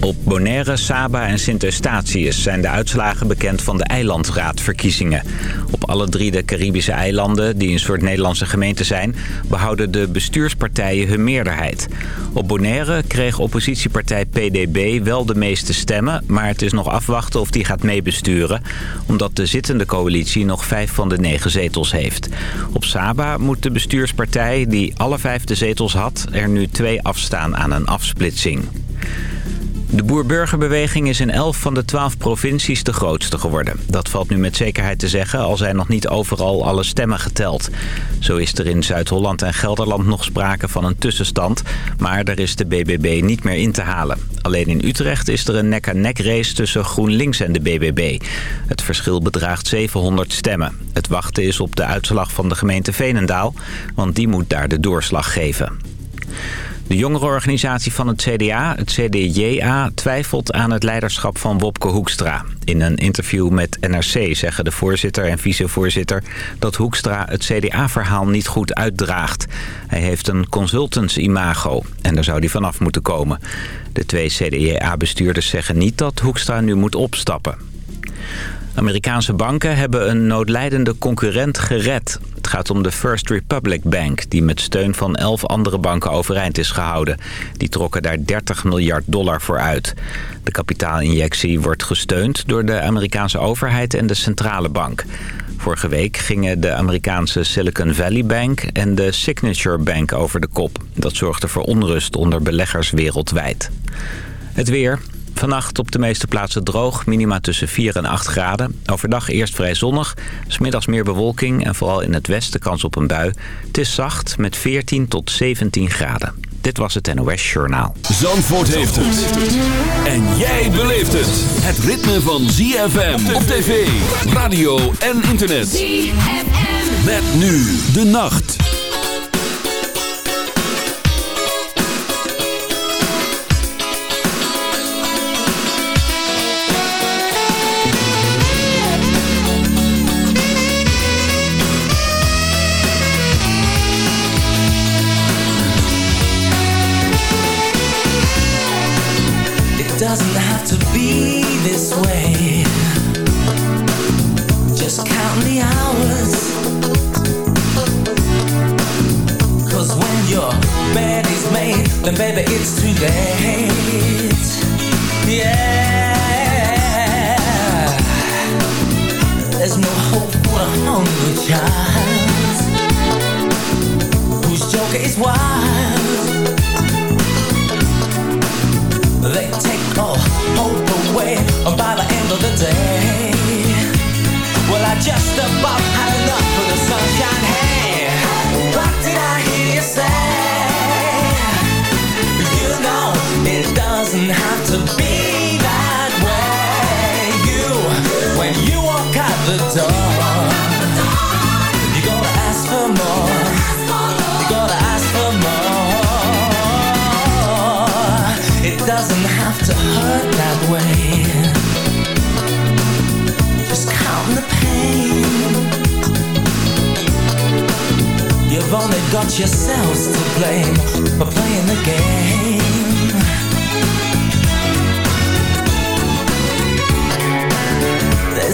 Op Bonaire, Saba en Sint Eustatius zijn de uitslagen bekend van de eilandraadverkiezingen. Op alle drie de Caribische eilanden, die een soort Nederlandse gemeente zijn... behouden de bestuurspartijen hun meerderheid. Op Bonaire kreeg oppositiepartij PDB wel de meeste stemmen... maar het is nog afwachten of die gaat meebesturen... omdat de zittende coalitie nog vijf van de negen zetels heeft. Op Saba moet de bestuurspartij, die alle vijf de zetels had... er nu twee afstaan aan een afsplitsing. De boer-burgerbeweging is in 11 van de 12 provincies de grootste geworden. Dat valt nu met zekerheid te zeggen, al zijn nog niet overal alle stemmen geteld. Zo is er in Zuid-Holland en Gelderland nog sprake van een tussenstand... maar daar is de BBB niet meer in te halen. Alleen in Utrecht is er een nek-aan-nek race tussen GroenLinks en de BBB. Het verschil bedraagt 700 stemmen. Het wachten is op de uitslag van de gemeente Veenendaal, want die moet daar de doorslag geven. De jongerenorganisatie van het CDA, het CDJA, twijfelt aan het leiderschap van Wopke Hoekstra. In een interview met NRC zeggen de voorzitter en vicevoorzitter dat Hoekstra het CDA-verhaal niet goed uitdraagt. Hij heeft een consultants-imago en daar zou hij vanaf moeten komen. De twee CDA-bestuurders zeggen niet dat Hoekstra nu moet opstappen. Amerikaanse banken hebben een noodlijdende concurrent gered. Het gaat om de First Republic Bank, die met steun van elf andere banken overeind is gehouden. Die trokken daar 30 miljard dollar voor uit. De kapitaalinjectie wordt gesteund door de Amerikaanse overheid en de centrale bank. Vorige week gingen de Amerikaanse Silicon Valley Bank en de Signature Bank over de kop. Dat zorgde voor onrust onder beleggers wereldwijd. Het weer. Vannacht op de meeste plaatsen droog, minima tussen 4 en 8 graden. Overdag eerst vrij zonnig, smiddags meer bewolking en vooral in het westen kans op een bui. Het is zacht met 14 tot 17 graden. Dit was het NOS Journaal. Zandvoort heeft het. En jij beleeft het. Het ritme van ZFM op tv, radio en internet. ZFM. Met nu de nacht. Then baby it's too late. Yeah. There's no hope for a hungry child Whose joker is wild. They take all hope away by the end of the day. Well, I just about the door, you gotta ask for more. You gotta ask for more. It doesn't have to hurt that way Just count the pain You've only got yourselves to blame For playing the game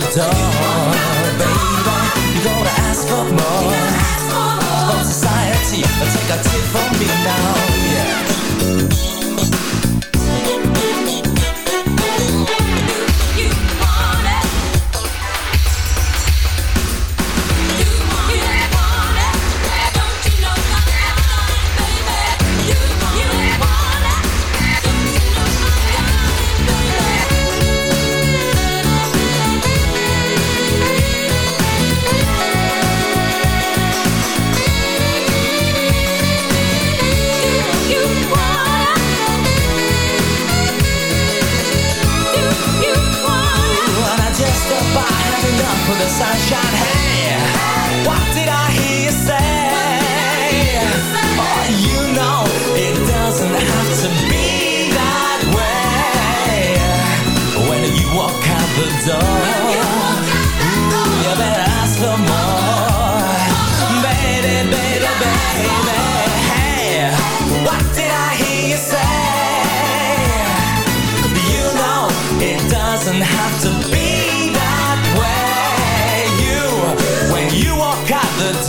the door Baby, you gotta ask for more. From society, take a tip from me now,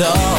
all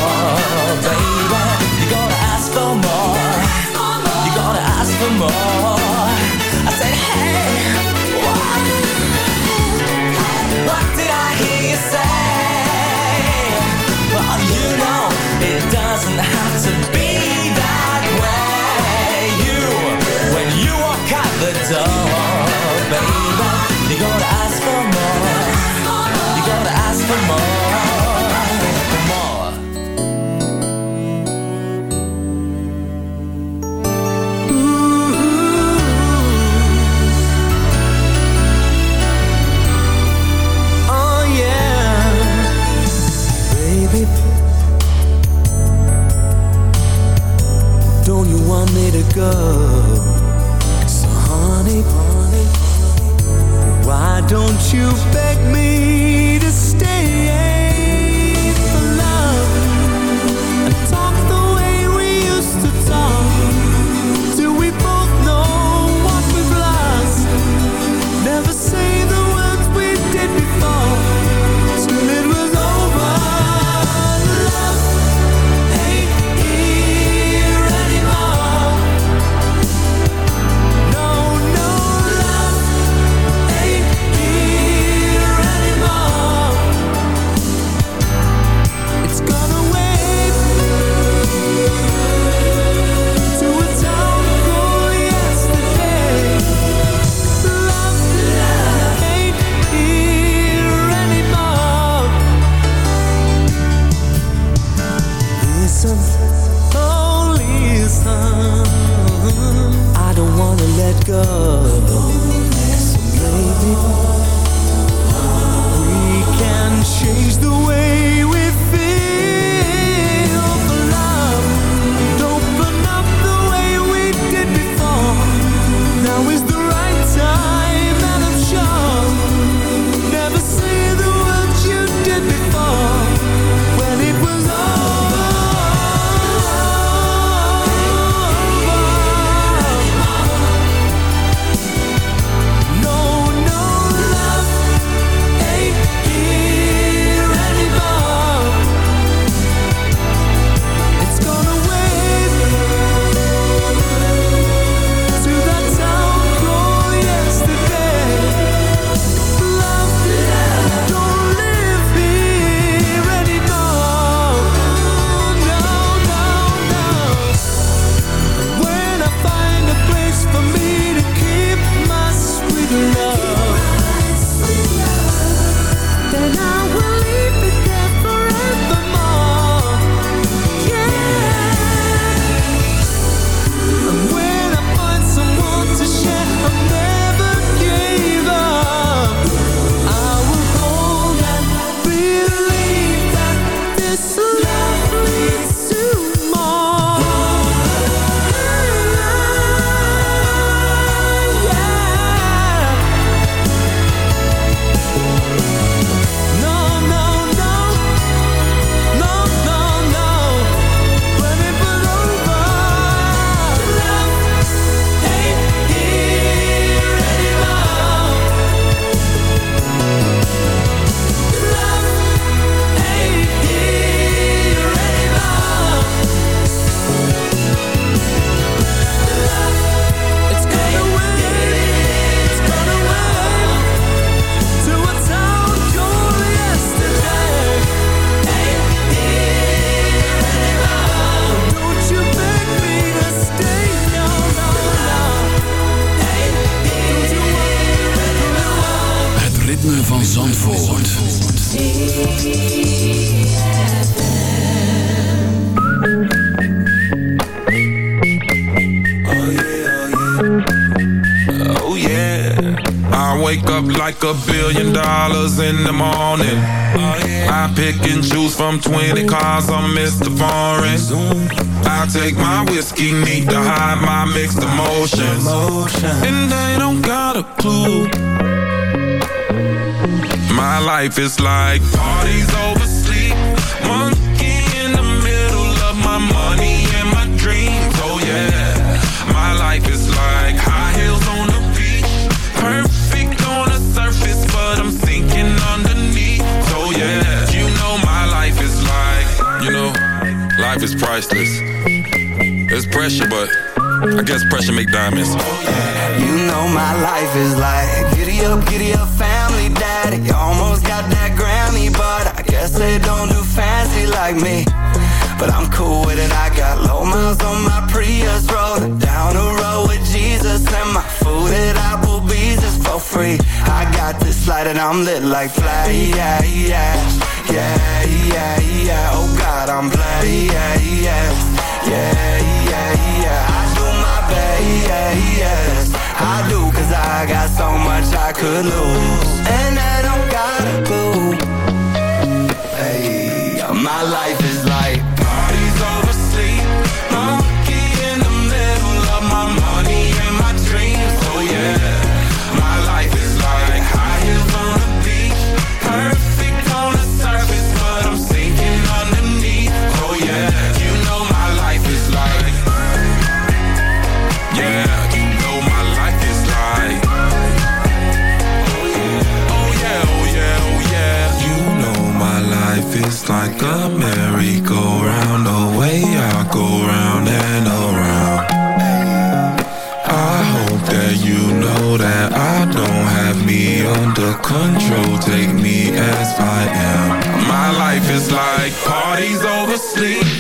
go. So, honey, why don't you beg me? maybe we can change the way. a billion dollars in the morning. I pick and choose from 20 cars, I'm Mr. Foreign. I take my whiskey, need to hide my mixed emotions. And they don't got a clue. My life is like parties over sleep. Monkey in the middle of my money and my dreams, oh yeah. Priceless. It's pressure, but I guess pressure make diamonds. You know my life is like Giddy up, giddy up, family daddy. Almost got that Grammy, but I guess they don't do fancy like me. But I'm cool with it, I got low miles on my Prius Rolling down the road with Jesus And my food at Applebee's is for free. I got this light and I'm lit like fly, yeah, yeah Yeah, yeah, yeah, oh God, I'm blessed, yeah, yeah Yeah, yeah, yeah, I do my best, yeah, yes I do cause I got so much I could lose control. Take me as I am. My life is like parties over sleep.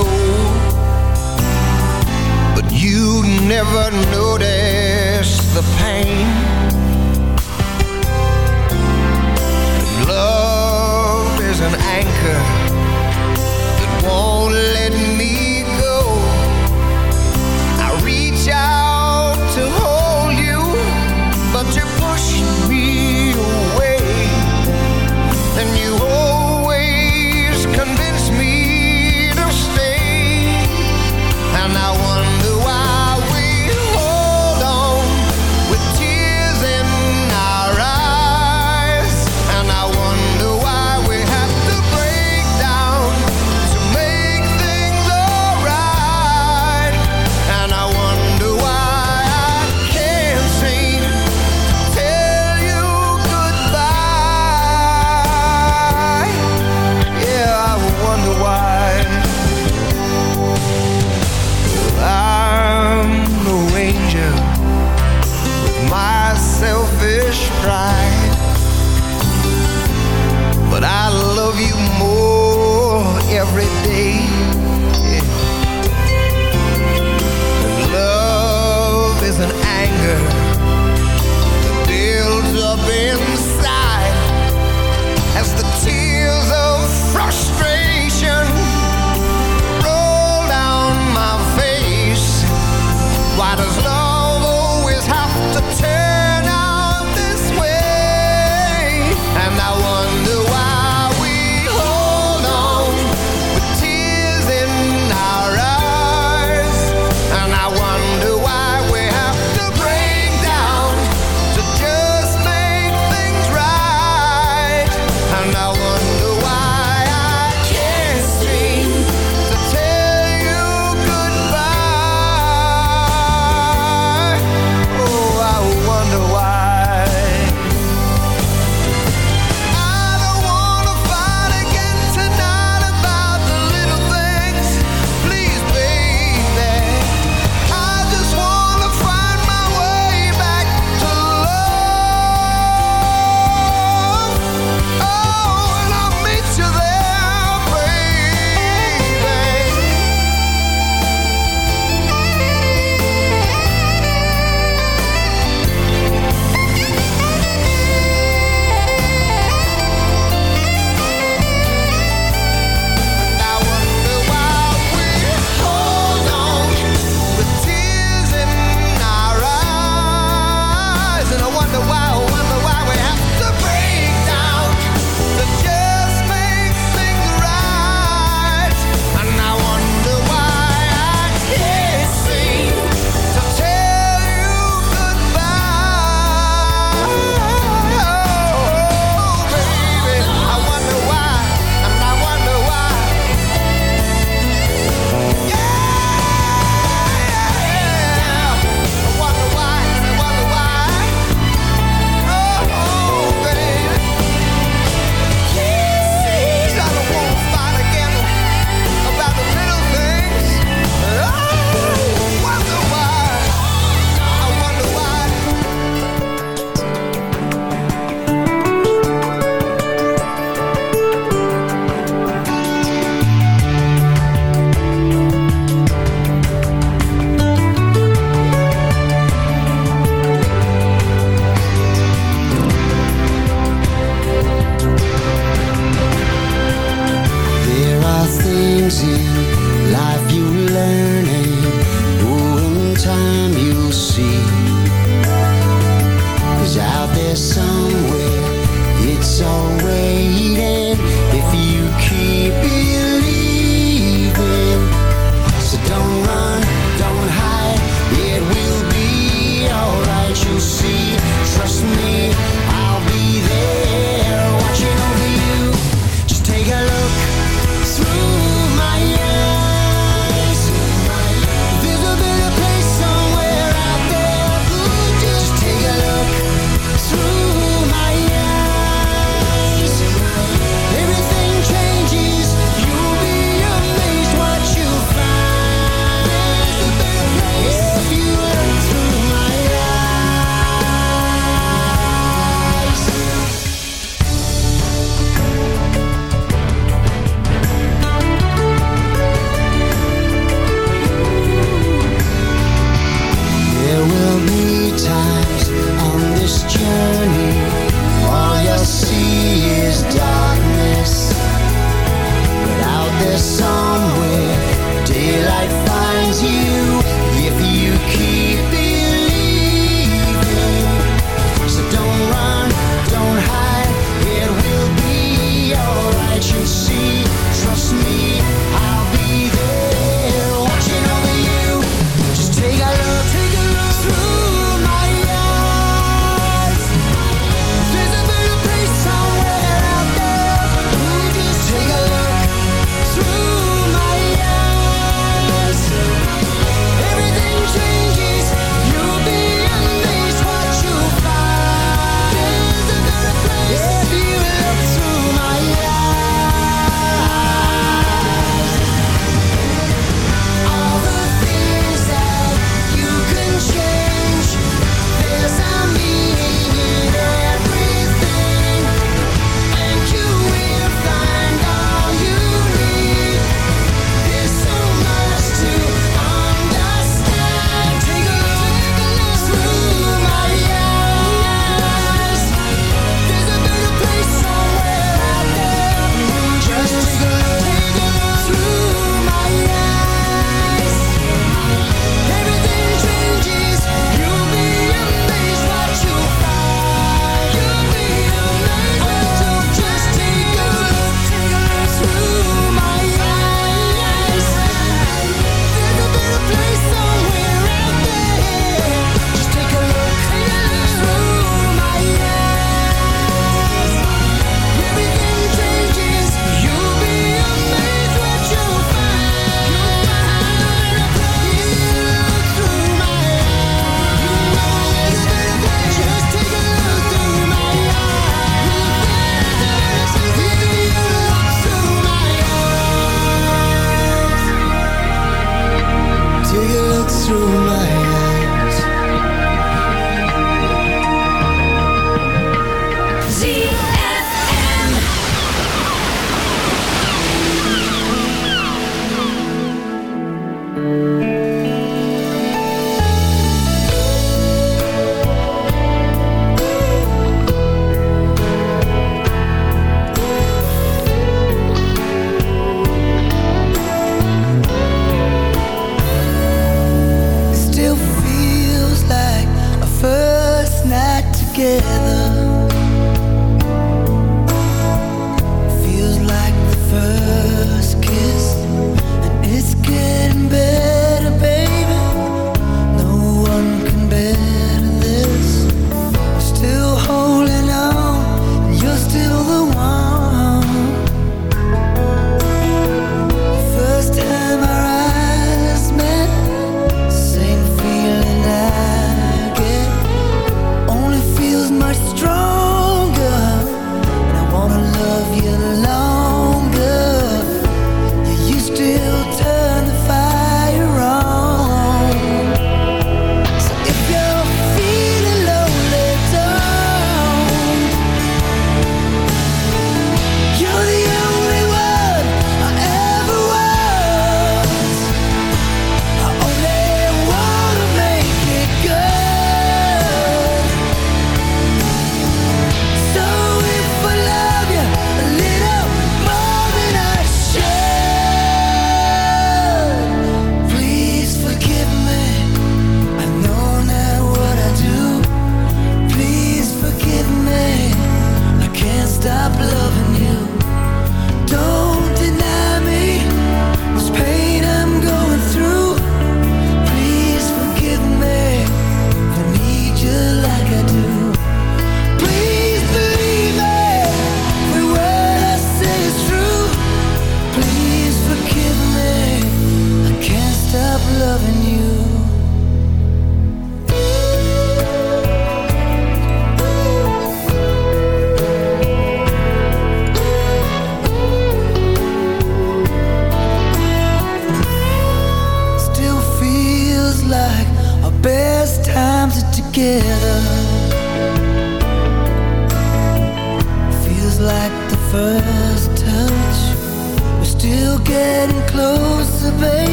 soul But you never notice the pain. And Love is an anchor.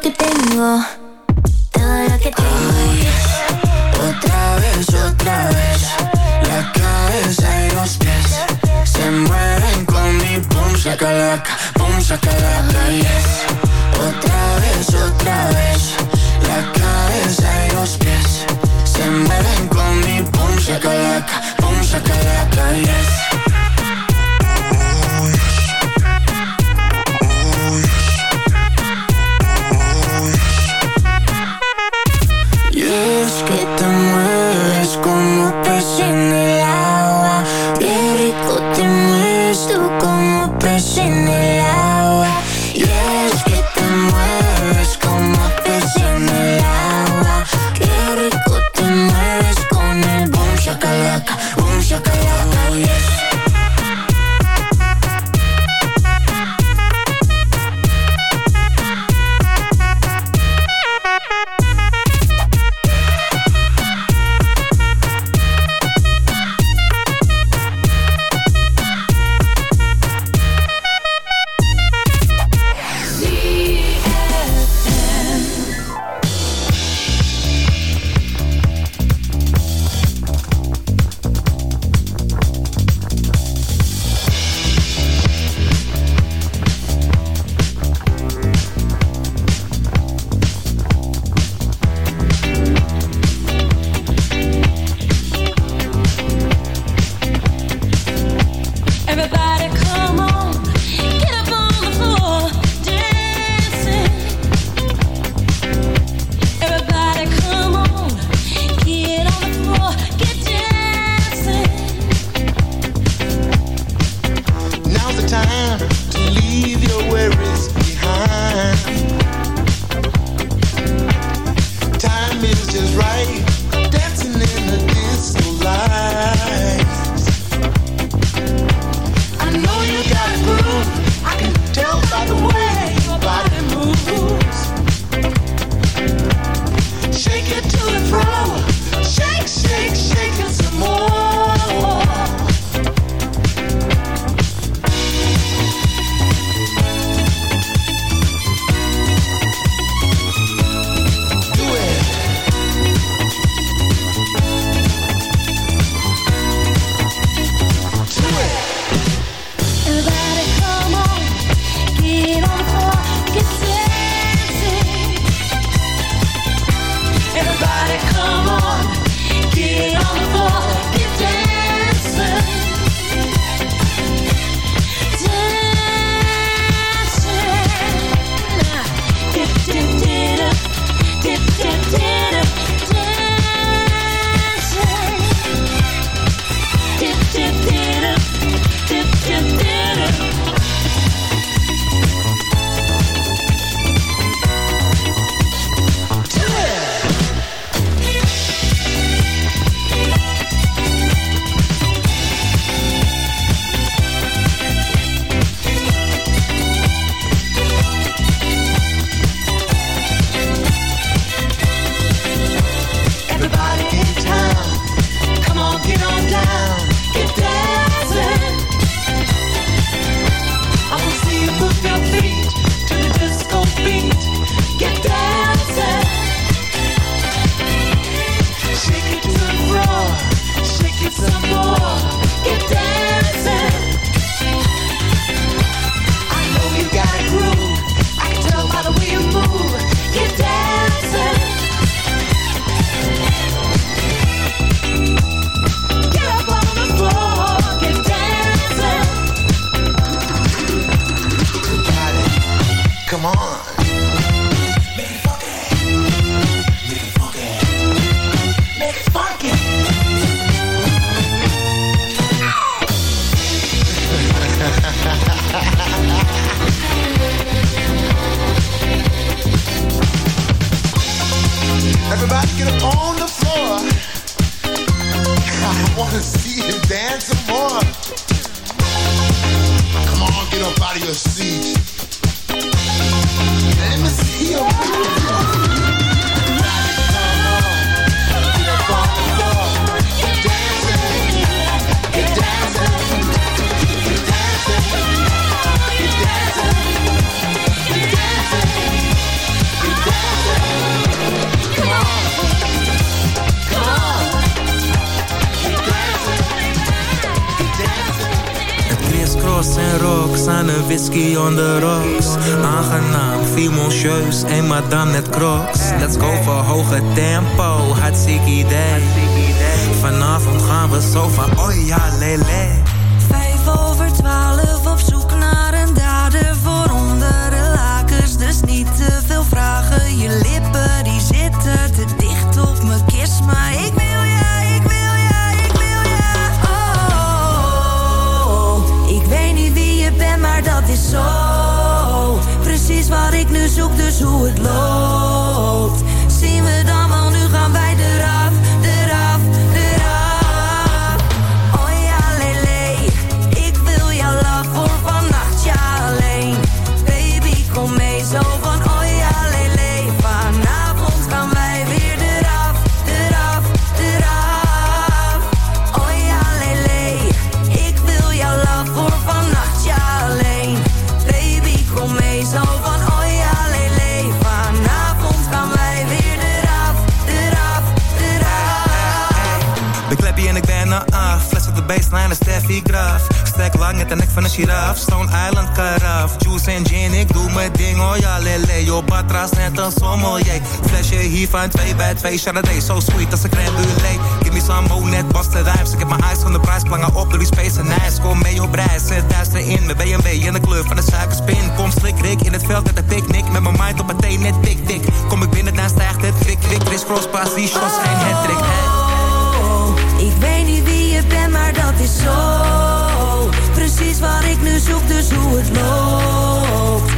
得点を cross en rocks aan de whisky on the rocks. Aangenaam, fimoncieus, en madame met crocs. Let's go voor hoge tempo, hartstikke idee. Vanavond gaan we zo van, oh ja, lele. Vijf over twaalf op zoek naar een dader voor onder de lakens. Dus niet te veel vragen, je lippen die zitten te dicht op mijn kist. Maar dat is zo. Precies wat ik nu zoek, dus hoe het loopt. Zien we dan de een Steffi Graf. Stek lang met de nek van een giraf. Stone Island karaf. Juice en gin, ik doe mijn ding. Oh ja, lele. Yo, batras net een sommelier. Flesje hier van 2 bij 2. Chardonnay, so sweet als een crème. Give me some more, net Boston Rhymes. Ik heb mijn eyes van de prijs, plangen op door die space en ijs. Kom mee op reis, zet duister in. Mijn BMW in de kleur van de suikerspin. Kom slik, rik in het veld met een picknick. Met mijn mind op mijn thee, net tik, tik. Kom ik binnen, dan stijgt het kwik, kwik. Chris Cross, pas, die shots, geen hattrick. Oh, ik weet niet wie je bent, maar dat is zo. Precies wat ik nu zoek, dus hoe het loopt.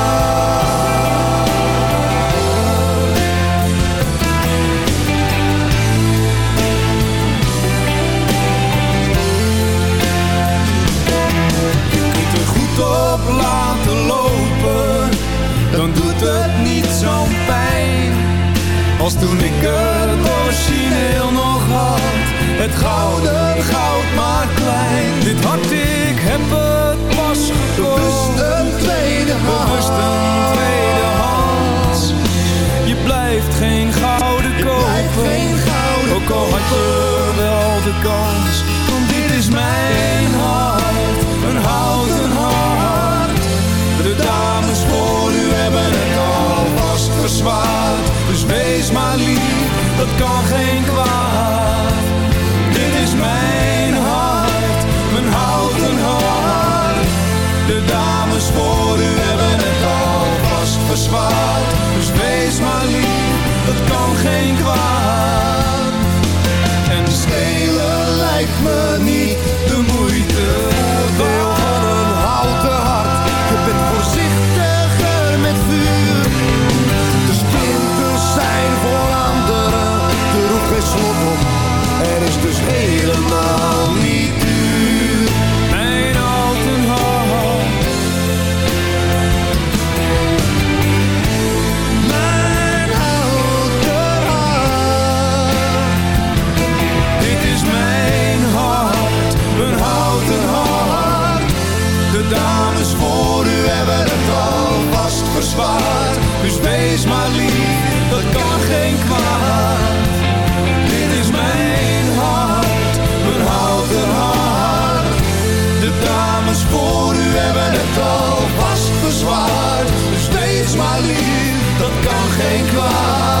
dames voor u hebben het al vast bezwaard. Dus steeds maar lief, dat kan geen kwaad.